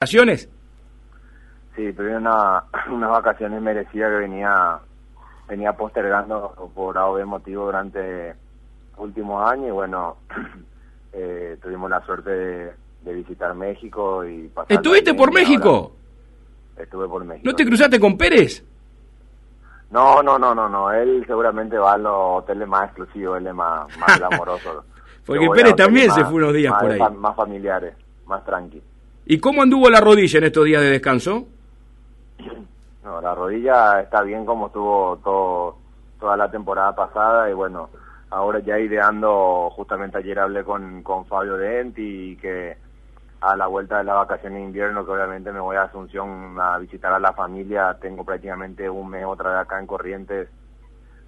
vacaciones? Sí, tuve una, unas vacaciones merecidas que venía venía postergando por algún motivo durante últimos años y bueno, eh, tuvimos la suerte de, visitar México y pasar... ¿Estuviste por México? Estuve por México. ¿No te cruzaste con Pérez? No, no, no, no, no. Él seguramente va a los hoteles más exclusivos, él es más, más glamoroso. Porque Pérez también se fue unos días por ahí. Más familiares, más tranquilos. ¿Y cómo anduvo la rodilla en estos días de descanso? No, la rodilla está bien como estuvo todo, toda la temporada pasada y bueno, ahora ya ideando, justamente ayer hablé con, con Fabio Denti y que a la vuelta de la vacación de invierno, que obviamente me voy a Asunción a visitar a la familia, tengo prácticamente un mes otra vez acá en Corrientes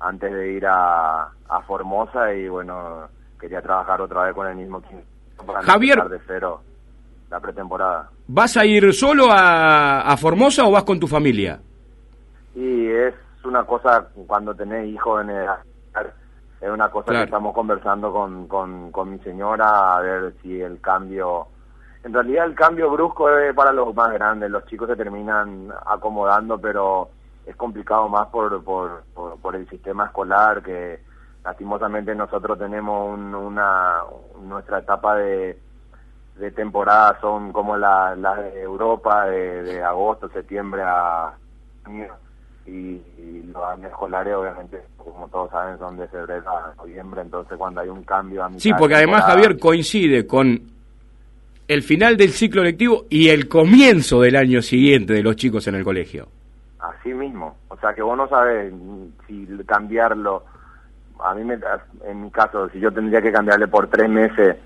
antes de ir a, a Formosa y bueno, quería trabajar otra vez con el mismo para Javier, de cero la pretemporada. ¿Vas a ir solo a, Formosa o vas con tu familia? Y es una cosa, cuando tenés hijos en edad, es una cosa que estamos conversando con, con, con mi señora, a ver si el cambio... En realidad el cambio brusco es para los más grandes, los chicos se terminan acomodando, pero es complicado más por, por, por, el sistema escolar, que lastimosamente nosotros tenemos una, nuestra etapa de de temporada son como las la de Europa, de, agosto, septiembre a y, los años escolares obviamente, como todos saben, son de febrero a noviembre, entonces cuando hay un cambio a mitad Sí, porque además Javier coincide con el final del ciclo lectivo y el comienzo del año siguiente de los chicos en el colegio. Así mismo, o sea que vos no sabes si cambiarlo, a mí me, en mi caso, si yo tendría que cambiarle por tres meses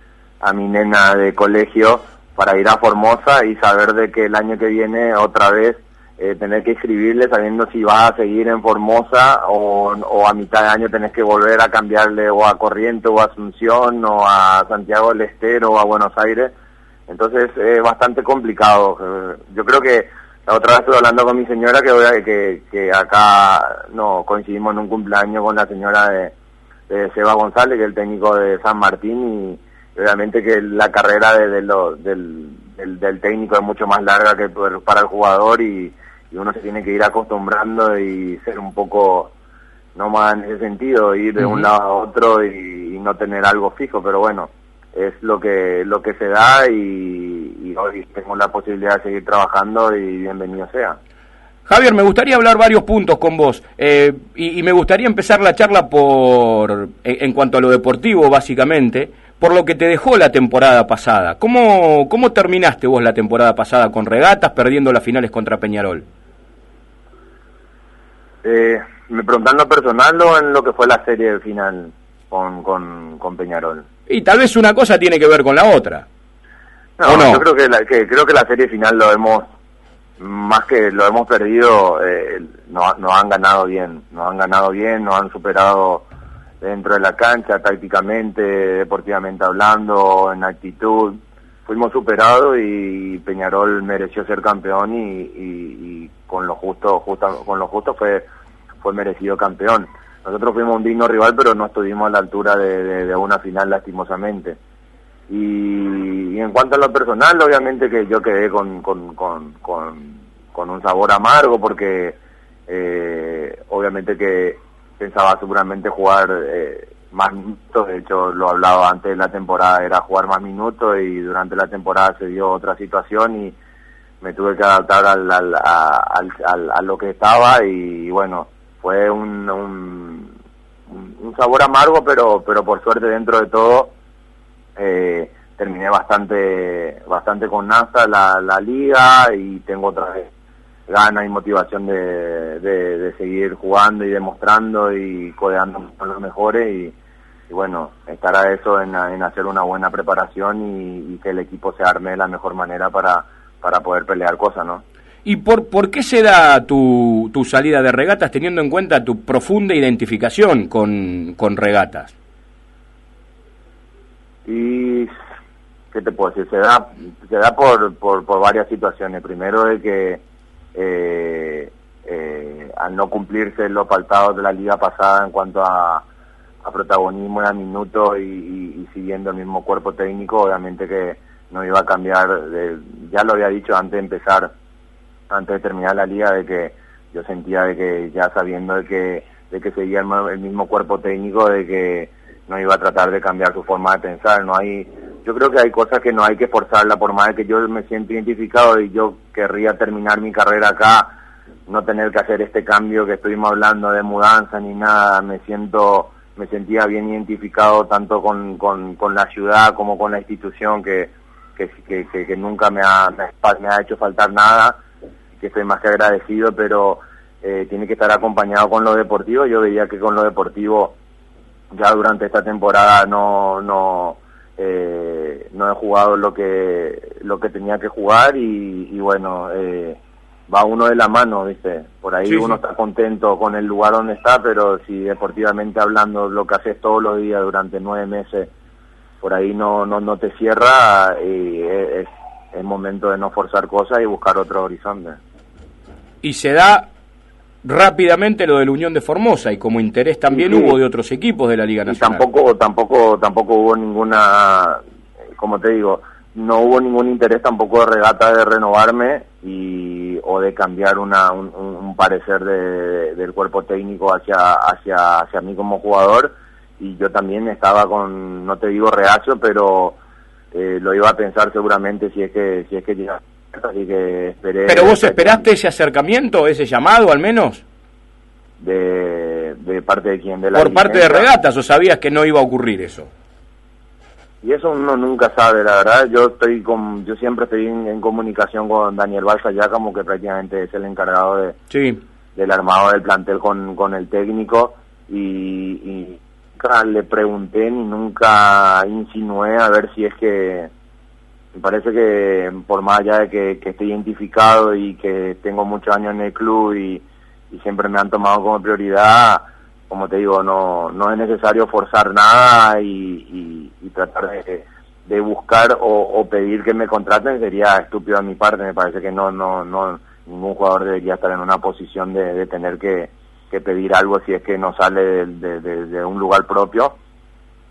a mi nena de colegio para ir a Formosa y saber de que el año que viene otra vez eh, tener que escribirle sabiendo si va a seguir en Formosa o, a mitad de año tenés que volver a cambiarle o a Corriente o a Asunción o a Santiago del Estero o a Buenos Aires. Entonces es bastante complicado. Yo creo que la otra vez estuve hablando con mi señora que, que, que acá no coincidimos en un cumpleaños con la señora de, de Seba González, que es el técnico de San Martín, y obviamente que la carrera de, lo, del, del, técnico es mucho más larga que para el jugador y, uno se tiene que ir acostumbrando y ser un poco más en ese sentido, ir de un lado a otro y, no tener algo fijo, pero bueno, es lo que lo que se da y, hoy tengo la posibilidad de seguir trabajando y bienvenido sea. Javier, me gustaría hablar varios puntos con vos. Eh, y, me gustaría empezar la charla por en cuanto a lo deportivo, básicamente por lo que te dejó la temporada pasada. ¿Cómo, cómo terminaste vos la temporada pasada con regatas, perdiendo las finales contra Peñarol? Eh, ¿Me preguntan lo personal o en lo que fue la serie final con, con, Peñarol? Y tal vez una cosa tiene que ver con la otra. No, yo creo que, la, que, creo que la serie final lo hemos, más que lo hemos perdido, eh, no, no han ganado bien, no han ganado bien, no han superado dentro de la cancha, tácticamente, deportivamente hablando, en actitud. Fuimos superados y Peñarol mereció ser campeón y, con lo justo, con lo justo fue, fue merecido campeón. Nosotros fuimos un digno rival, pero no estuvimos a la altura de, una final lastimosamente. Y, en cuanto a lo personal, obviamente que yo quedé con, con, con, con, un sabor amargo porque eh, obviamente que pensaba seguramente jugar eh, más minutos, de hecho lo hablaba antes de la temporada, era jugar más minutos y durante la temporada se dio otra situación y me tuve que adaptar al, al, a, lo que estaba y bueno, fue un, un, sabor amargo, pero, pero por suerte dentro de todo eh, terminé bastante, bastante con NASA la, la liga y tengo otra vez gana y motivación de, de, seguir jugando y demostrando y codeando con los mejores y, bueno, estará eso en, hacer una buena preparación y, que el equipo se arme de la mejor manera para, para poder pelear cosas, ¿no? ¿Y por, por qué se da tu, tu salida de regatas teniendo en cuenta tu profunda identificación con, con regatas? Y, ¿qué te puedo decir? Se da, se da por, por, por varias situaciones. Primero de que eh, eh, al no cumplirse los faltados de la liga pasada en cuanto a, protagonismo y a minutos y, siguiendo el mismo cuerpo técnico, obviamente que no iba a cambiar, de, ya lo había dicho antes de empezar, antes de terminar la liga, de que yo sentía de que ya sabiendo de que, de que seguía el, mismo cuerpo técnico, de que no iba a tratar de cambiar su forma de pensar, no hay, yo creo que hay cosas que no hay que forzarla, por más que yo me siento identificado y yo querría terminar mi carrera acá, no tener que hacer este cambio que estuvimos hablando de mudanza ni nada, me siento me sentía bien identificado tanto con, con, con la ciudad como con la institución que, que, que, nunca me ha, me ha hecho faltar nada, que estoy más que agradecido, pero eh, tiene que estar acompañado con lo deportivo. Yo veía que con lo deportivo ya durante esta temporada no no no he jugado lo que lo que tenía que jugar y, y bueno eh, va uno de la mano, ¿viste? Por ahí uno está contento con el lugar donde está, pero si deportivamente hablando lo que haces todos los días durante nueve meses, por ahí no no, no te cierra y es, es momento de no forzar cosas y buscar otro horizonte. Y se da rápidamente lo de la Unión de Formosa y como interés también hubo de otros equipos de la Liga Nacional. Y tampoco tampoco tampoco hubo ninguna como te digo, no hubo ningún interés tampoco de regata de renovarme y o de cambiar una, un, parecer de, del cuerpo técnico hacia, hacia, hacia mí como jugador y yo también estaba con, no te digo reacio, pero eh, lo iba a pensar seguramente si es que si es que llega. Así que esperé. ¿Pero vos esperaste ese acercamiento, ese llamado al menos? De, de parte de quién? De la Por parte de regatas, o sabías que no iba a ocurrir eso y eso uno nunca sabe, la verdad. Yo estoy con, yo siempre estoy en, comunicación con Daniel Balsa ya como que prácticamente es el encargado de sí. del armado del plantel con, con el técnico y, y nunca le pregunté ni nunca insinué a ver si es que me parece que por más allá de que, que esté identificado y que tengo muchos años en el club y, y siempre me han tomado como prioridad como te digo, no, no es necesario forzar nada y, y, tratar de, de buscar o, pedir que me contraten sería estúpido a mi parte. Me parece que no, no, no, ningún jugador debería estar en una posición de, de tener que, que, pedir algo si es que no sale de, de, un lugar propio.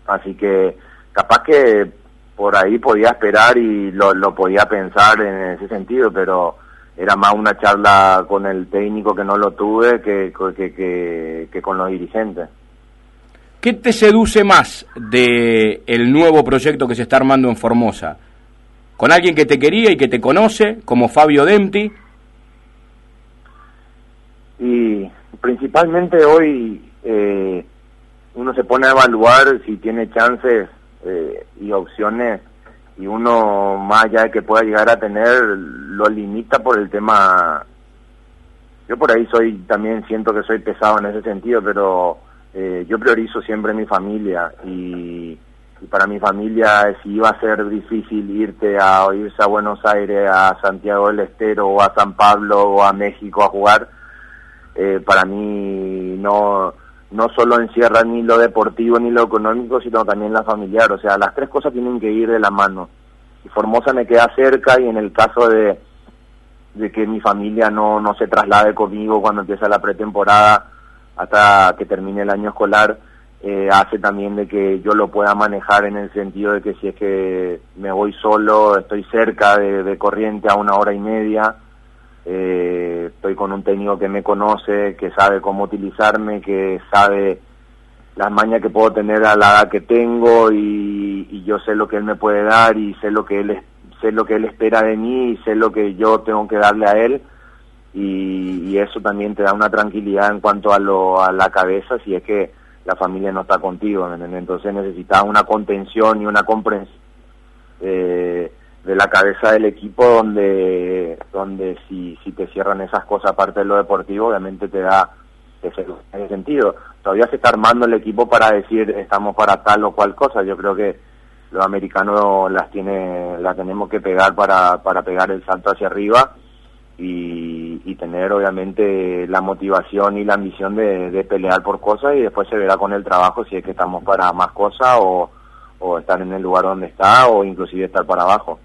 Así que capaz que por ahí podía esperar y lo, lo podía pensar en ese sentido, pero era más una charla con el técnico que no lo tuve que, que, que, con los dirigentes. ¿Qué te seduce más de el nuevo proyecto que se está armando en Formosa? ¿Con alguien que te quería y que te conoce, como Fabio Dempti? Y principalmente hoy eh, uno se pone a evaluar si tiene chances eh, y opciones y uno más allá de que pueda llegar a tener lo limita por el tema yo por ahí soy también siento que soy pesado en ese sentido pero eh, yo priorizo siempre mi familia y, para mi familia si iba a ser difícil irte a irse a Buenos Aires a Santiago del Estero o a San Pablo o a México a jugar eh, para mí no no solo encierra ni lo deportivo ni lo económico, sino también la familiar. O sea, las tres cosas tienen que ir de la mano. Y Formosa me queda cerca y en el caso de, de que mi familia no, no se traslade conmigo cuando empieza la pretemporada hasta que termine el año escolar, eh, hace también de que yo lo pueda manejar en el sentido de que si es que me voy solo, estoy cerca de, de corriente a una hora y media, eh, estoy con un técnico que me conoce, que sabe cómo utilizarme, que sabe las mañas que puedo tener a la edad que tengo y, yo sé lo que él me puede dar y sé lo que él sé lo que él espera de mí y sé lo que yo tengo que darle a él. Y, eso también te da una tranquilidad en cuanto a lo a la cabeza si es que la familia no está contigo entonces necesitas una contención y una comprensión eh, de la cabeza del equipo donde donde si, si te cierran esas cosas aparte de lo deportivo obviamente te da ese, sentido todavía se está armando el equipo para decir estamos para tal o cual cosa yo creo que los americanos las tiene las tenemos que pegar para para pegar el salto hacia arriba y, y tener obviamente la motivación y la ambición de, de pelear por cosas y después se verá con el trabajo si es que estamos para más cosas o o estar en el lugar donde está o inclusive estar para abajo.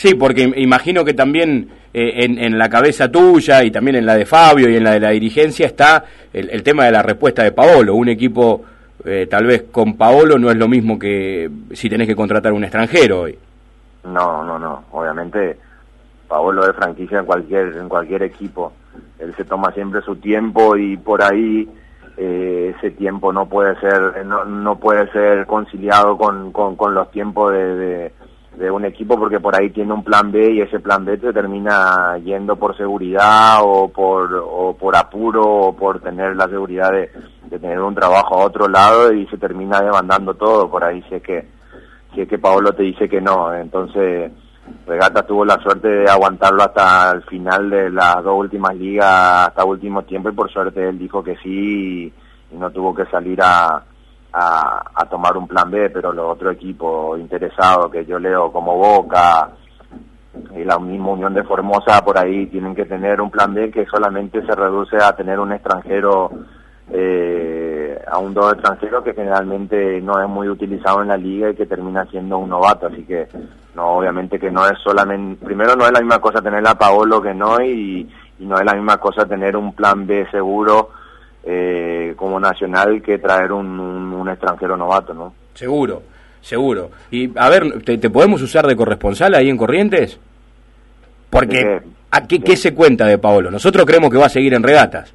Sí, porque imagino que también eh, en, la cabeza tuya y también en la de Fabio y en la de la dirigencia está el, tema de la respuesta de Paolo. Un equipo eh, tal vez con Paolo no es lo mismo que si tenés que contratar un extranjero hoy. No, no, no. Obviamente, Paolo es franquicia en cualquier, en cualquier equipo. Él se toma siempre su tiempo y por ahí eh, ese tiempo no puede ser, no, no puede ser conciliado con, con, los tiempos de, un equipo porque por ahí tiene un plan B y ese plan B te termina yendo por seguridad o por, o por apuro o por tener la seguridad de, de tener un trabajo a otro lado y se termina demandando todo. Por ahí si es que si es que Paolo te dice que no. Entonces Regata tuvo la suerte de aguantarlo hasta el final de las dos últimas ligas hasta último tiempo y por suerte él dijo que sí y, no tuvo que salir a, a, tomar un plan B pero los otros equipos interesados que yo leo como Boca y la misma Unión de Formosa por ahí tienen que tener un plan B que solamente se reduce a tener un extranjero eh, a un dos extranjero que generalmente no es muy utilizado en la liga y que termina siendo un novato, así que no, obviamente que no es solamente, primero no es la misma cosa tener a Paolo que no y, no es la misma cosa tener un plan B seguro eh, como nacional que traer un, un, extranjero novato, ¿no? Seguro, seguro. Y a ver, ¿te, podemos usar de corresponsal ahí en Corrientes? Porque, ¿a qué, ¿qué se cuenta de Paolo? Nosotros creemos que va a seguir en regatas.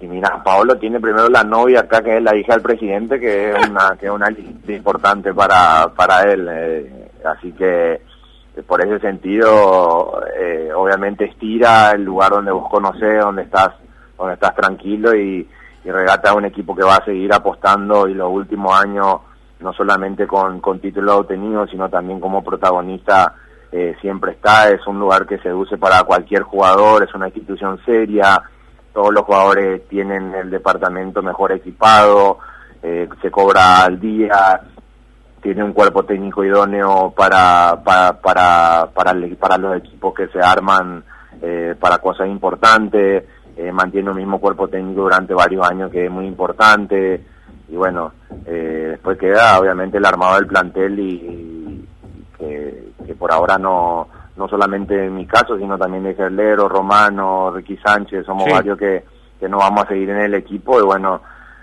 Y mira, Paolo tiene primero la novia acá, que es la hija del presidente, que es una que es una importante para, para él. Eh, así que eh, por ese sentido, eh, obviamente estira el lugar donde vos conocés, donde estás, donde estás tranquilo y, y regata a un equipo que va a seguir apostando y los últimos años, no solamente con, con títulos obtenidos, sino también como protagonista, siempre está. Es un lugar que se use para cualquier jugador, es una institución seria todos los jugadores tienen el departamento mejor equipado, eh, se cobra al día, tiene un cuerpo técnico idóneo para, para, para, para, los equipos que se arman eh, para cosas importantes, eh, mantiene un mismo cuerpo técnico durante varios años que es muy importante. Y bueno, después queda obviamente el armado del plantel y, que por ahora no no solamente en mi caso, sino también de Gerlero, Romano, Ricky Sánchez, somos varios que, que no vamos a seguir en el equipo. Y bueno,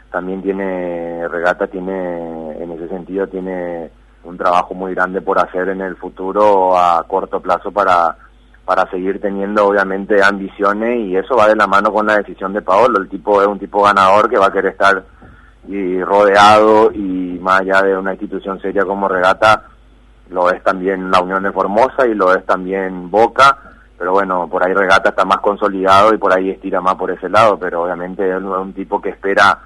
también tiene, Regata tiene, en ese sentido, tiene un trabajo muy grande por hacer en el futuro a corto plazo para, para seguir teniendo obviamente ambiciones y eso va de la mano con la decisión de Paolo, el tipo es un tipo ganador que va a querer estar y rodeado y más allá de una institución seria como Regata, lo es también la Unión de Formosa y lo es también Boca, pero bueno, por ahí Regata está más consolidado y por ahí estira más por ese lado, pero obviamente es un tipo que espera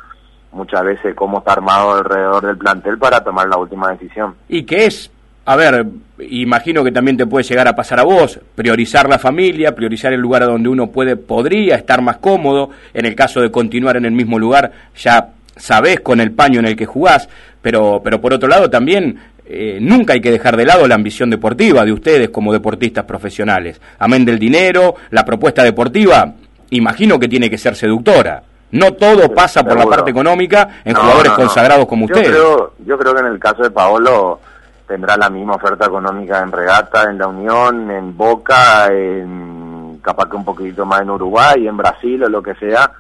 muchas veces cómo está armado alrededor del plantel para tomar la última decisión. Y que es, a ver, imagino que también te puede llegar a pasar a vos, priorizar la familia, priorizar el lugar donde uno puede, podría estar más cómodo, en el caso de continuar en el mismo lugar, ya sabés con el paño en el que jugás, pero, pero por otro lado también eh, nunca hay que dejar de lado la ambición deportiva de ustedes como deportistas profesionales. Amén del dinero, la propuesta deportiva, imagino que tiene que ser seductora. No todo pasa por la parte económica en jugadores consagrados como ustedes. Creo, yo creo que en el caso de Paolo tendrá la misma oferta económica en Regata, en La Unión, en Boca, en capaz que un poquito más en Uruguay, en Brasil o lo que sea.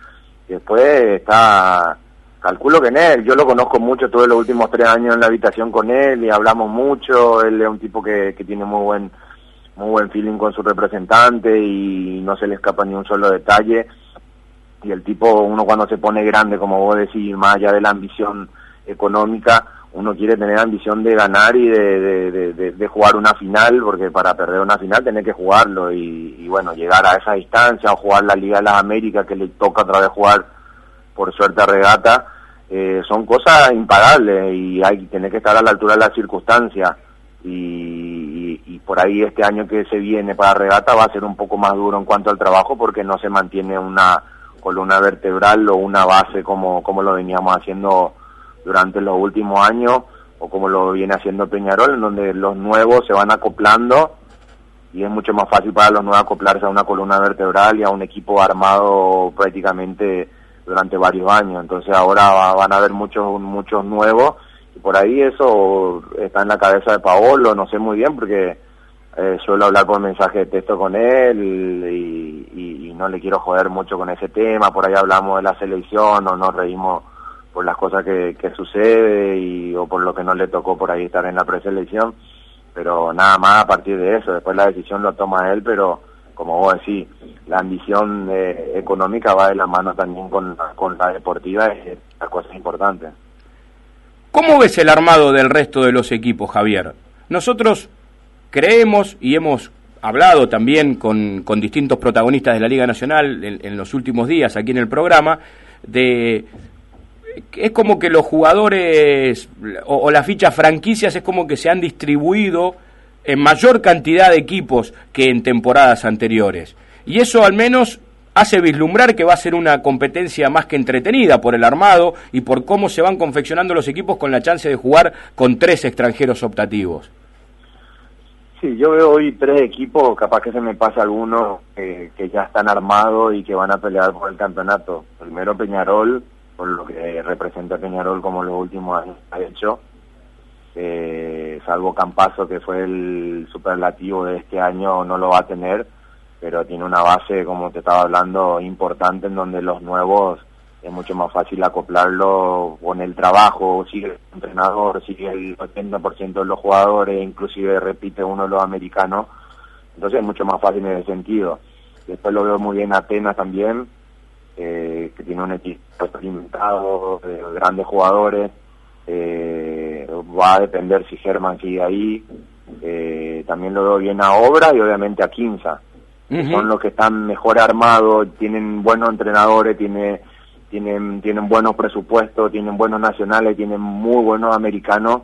Después está calculo que en él, yo lo conozco mucho, tuve los últimos tres años en la habitación con él y hablamos mucho, él es un tipo que, que tiene muy buen muy buen feeling con su representante y no se le escapa ni un solo detalle. Y el tipo, uno cuando se pone grande, como vos decís, más allá de la ambición económica, uno quiere tener ambición de ganar y de, de, jugar una final, porque para perder una final tenés que jugarlo y, y, bueno, llegar a esa distancia o jugar la Liga de las Américas que le toca otra vez jugar por suerte a regata, eh, son cosas impagables y hay que tener que estar a la altura de las circunstancias. Y, y, por ahí este año que se viene para regata va a ser un poco más duro en cuanto al trabajo porque no se mantiene una columna vertebral o una base como, como lo veníamos haciendo durante los últimos años o como lo viene haciendo Peñarol, en donde los nuevos se van acoplando y es mucho más fácil para los nuevos acoplarse a una columna vertebral y a un equipo armado prácticamente durante varios años. Entonces ahora van a haber muchos, muchos nuevos y por ahí eso está en la cabeza de Paolo, no sé muy bien porque eh, suelo hablar por mensaje de texto con él y, y, no le quiero joder mucho con ese tema. Por ahí hablamos de la selección o nos reímos por las cosas que, sucede y o por lo que no le tocó por ahí estar en la preselección. pero nada más a partir de eso, después la decisión lo toma él, pero como vos decís, la ambición eh, económica va de la mano también con, con la deportiva, es la cosa importante. ¿Cómo ves el armado del resto de los equipos, Javier? Nosotros creemos y hemos hablado también con, con distintos protagonistas de la Liga Nacional en, los últimos días aquí en el programa, de es como que los jugadores o, las fichas franquicias es como que se han distribuido en mayor cantidad de equipos que en temporadas anteriores. Y eso al menos hace vislumbrar que va a ser una competencia más que entretenida por el armado y por cómo se van confeccionando los equipos con la chance de jugar con tres extranjeros optativos. Sí, yo veo hoy tres equipos, capaz que se me pasa alguno que ya están armados y que van a pelear por el campeonato. Primero Peñarol, por lo que representa Peñarol como los últimos años ha hecho. Eh, salvo Campazo, que fue el superlativo de este año, no lo va a tener pero tiene una base, como te estaba hablando, importante en donde los nuevos es mucho más fácil acoplarlo con el trabajo, sigue el entrenador, sigue el 80% de los jugadores, inclusive repite uno de los americanos, entonces es mucho más fácil en ese sentido. Después lo veo muy bien Atenas también, eh, que tiene un equipo experimentado, de grandes jugadores, eh, va a depender si Germán sigue ahí, eh, también lo veo bien a Obra y obviamente a Quinza. Son los que están mejor armados, tienen buenos entrenadores, tiene, tienen, tienen buenos presupuestos, tienen buenos nacionales, tienen muy buenos americanos.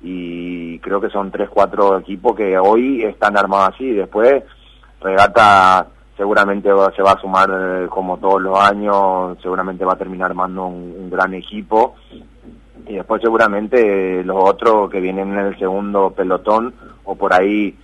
Y creo que son tres, cuatro equipos que hoy están armados así. Después, Regata seguramente se va a sumar eh, como todos los años, seguramente va a terminar armando un, gran equipo. Y después seguramente los otros que vienen en el segundo pelotón o por ahí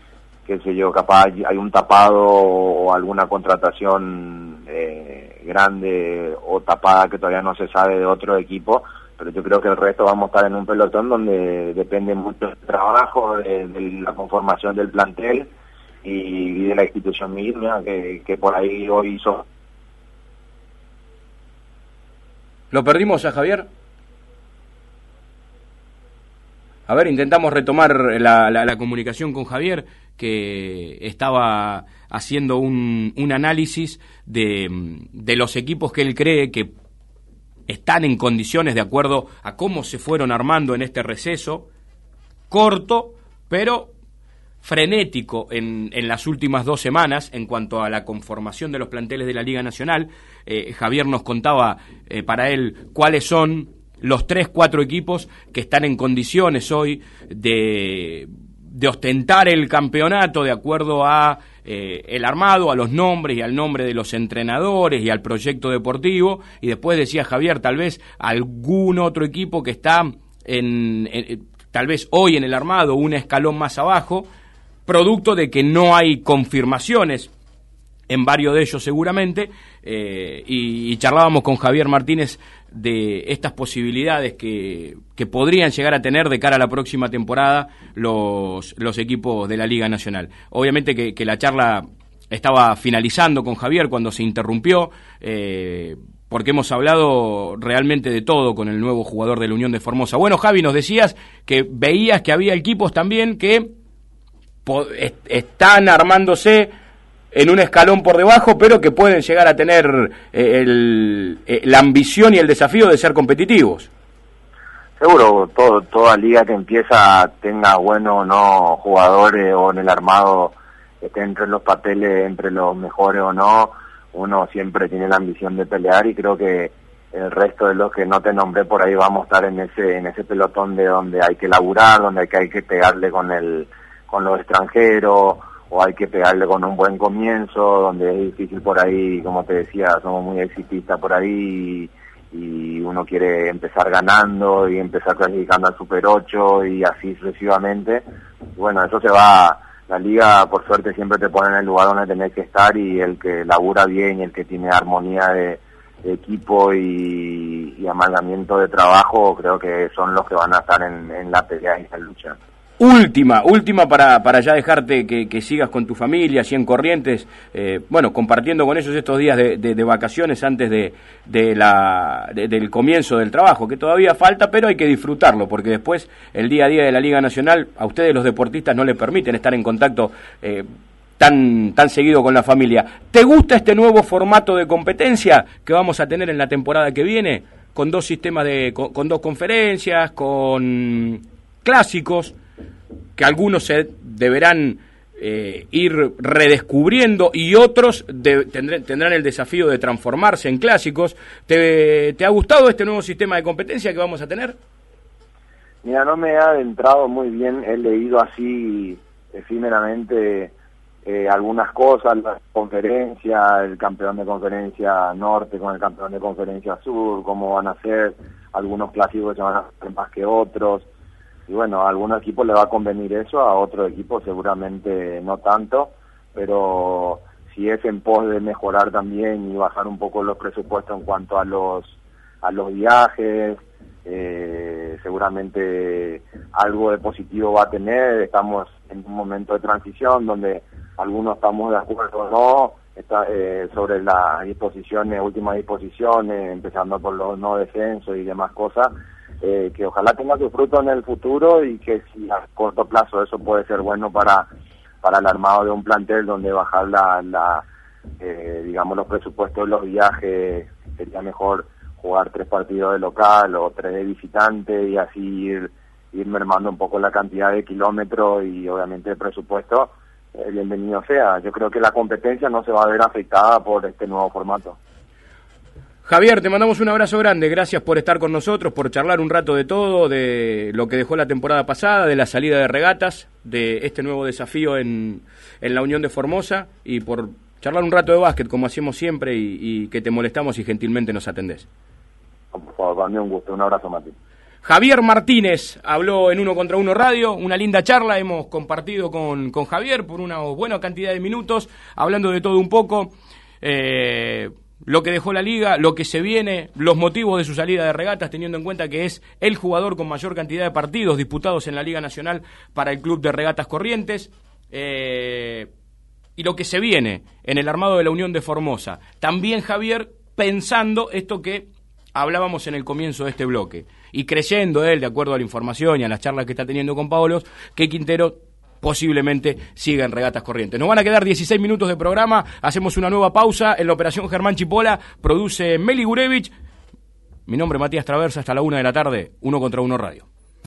qué sé yo, capaz hay un tapado o alguna contratación eh, grande o tapada que todavía no se sabe de otro equipo, pero yo creo que el resto vamos a estar en un pelotón donde depende mucho del trabajo, de, la conformación del plantel y, de la institución misma que, que por ahí hoy hizo. ¿Lo perdimos a Javier? A ver, intentamos retomar la, la comunicación con Javier que estaba haciendo un, un análisis de, de los equipos que él cree que están en condiciones de acuerdo a cómo se fueron armando en este receso, corto, pero frenético en, en, las últimas dos semanas en cuanto a la conformación de los planteles de la Liga Nacional. Eh, Javier nos contaba eh, para él cuáles son los tres, cuatro equipos que están en condiciones hoy de de ostentar el campeonato de acuerdo a eh, el armado, a los nombres y al nombre de los entrenadores y al proyecto deportivo. Y después decía Javier, tal vez algún otro equipo que está en, tal vez hoy en el armado, un escalón más abajo, producto de que no hay confirmaciones en varios de ellos seguramente, eh, y, charlábamos con Javier Martínez de estas posibilidades que, que, podrían llegar a tener de cara a la próxima temporada los, los equipos de la Liga Nacional. Obviamente que, la charla estaba finalizando con Javier cuando se interrumpió. Eh, porque hemos hablado realmente de todo con el nuevo jugador de la Unión de Formosa. Bueno, Javi, nos decías que veías que había equipos también que están armándose en un escalón por debajo, pero que pueden llegar a tener eh, eh, la ambición y el desafío de ser competitivos. Seguro, todo, toda liga que empieza tenga bueno o no jugadores o en el armado esté entre los papeles, entre los mejores o no, uno siempre tiene la ambición de pelear y creo que el resto de los que no te nombré por ahí vamos a estar en ese en ese pelotón de donde hay que laburar, donde hay que, hay que pegarle con el con los extranjeros o hay que pegarle con un buen comienzo, donde es difícil por ahí, como te decía, somos muy exitistas por ahí y, uno quiere empezar ganando y empezar clasificando al Super 8 y así sucesivamente. Bueno, eso se va, la liga por suerte siempre te pone en el lugar donde tenés que estar y el que labura bien y el que tiene armonía de, equipo y, y, amalgamiento de trabajo creo que son los que van a estar en, la pelea y en la lucha. Última, última para, para ya dejarte que, sigas con tu familia, así en Corrientes, eh, bueno, compartiendo con ellos estos días de, vacaciones antes de, de la, del comienzo del trabajo, que todavía falta, pero hay que disfrutarlo, porque después el día a día de la Liga Nacional, a ustedes los deportistas no les permiten estar en contacto. Eh, tan, tan seguido con la familia. ¿Te gusta este nuevo formato de competencia que vamos a tener en la temporada que viene? Con dos sistemas de, con dos conferencias, con clásicos, que algunos se deberán eh, ir redescubriendo y otros tendrán el desafío de transformarse en clásicos. ¿Te, ha gustado este nuevo sistema de competencia que vamos a tener? Mira, no me ha adentrado muy bien, he leído así efímeramente eh, algunas cosas, la conferencia, el campeón de conferencia norte con el campeón de conferencia sur, cómo van a ser, algunos clásicos se van a hacer más que otros y bueno, a algunos equipos le va a convenir eso, a otros equipos seguramente no tanto, pero si es en pos de mejorar también y bajar un poco los presupuestos en cuanto a los a los viajes, eh, seguramente algo de positivo va a tener. Estamos en un momento de transición donde algunos estamos de acuerdo o no está, eh, sobre las disposiciones, últimas disposiciones, empezando por los no descensos y demás cosas. Eh, que ojalá tenga su fruto en el futuro y que si a corto plazo eso puede ser bueno para, para el armado de un plantel donde bajar la, la eh, digamos los presupuestos de los viajes sería mejor jugar tres partidos de local o tres de visitante y así ir, ir mermando un poco la cantidad de kilómetros y obviamente el presupuesto eh, bienvenido sea. Yo creo que la competencia no se va a ver afectada por este nuevo formato Javier, te mandamos un abrazo grande, gracias por estar con nosotros, por charlar un rato de todo, de lo que dejó la temporada pasada, de la salida de regatas, de este nuevo desafío en, en la Unión de Formosa y por charlar un rato de básquet como hacemos siempre y, que te molestamos y gentilmente nos atendés. Por favor, para mí un gusto, un abrazo Mati. Javier Martínez habló en Uno contra Uno Radio, una linda charla, hemos compartido con, con Javier por una buena cantidad de minutos, hablando de todo un poco. Eh, lo que dejó la liga, lo que se viene, los motivos de su salida de regatas, teniendo en cuenta que es el jugador con mayor cantidad de partidos disputados en la Liga Nacional para el Club de Regatas Corrientes. Eh, y lo que se viene en el armado de la Unión de Formosa. También Javier pensando esto que hablábamos en el comienzo de este bloque y creyendo él, de acuerdo a la información y a las charlas que está teniendo con Pablo, que Quintero posiblemente siga en regatas corrientes. Nos van a quedar 16 minutos de programa, hacemos una nueva pausa en la operación Germán Chipola, produce Meli Gurevich. Mi nombre es Matías Traversa, hasta la una de la tarde, uno contra uno radio.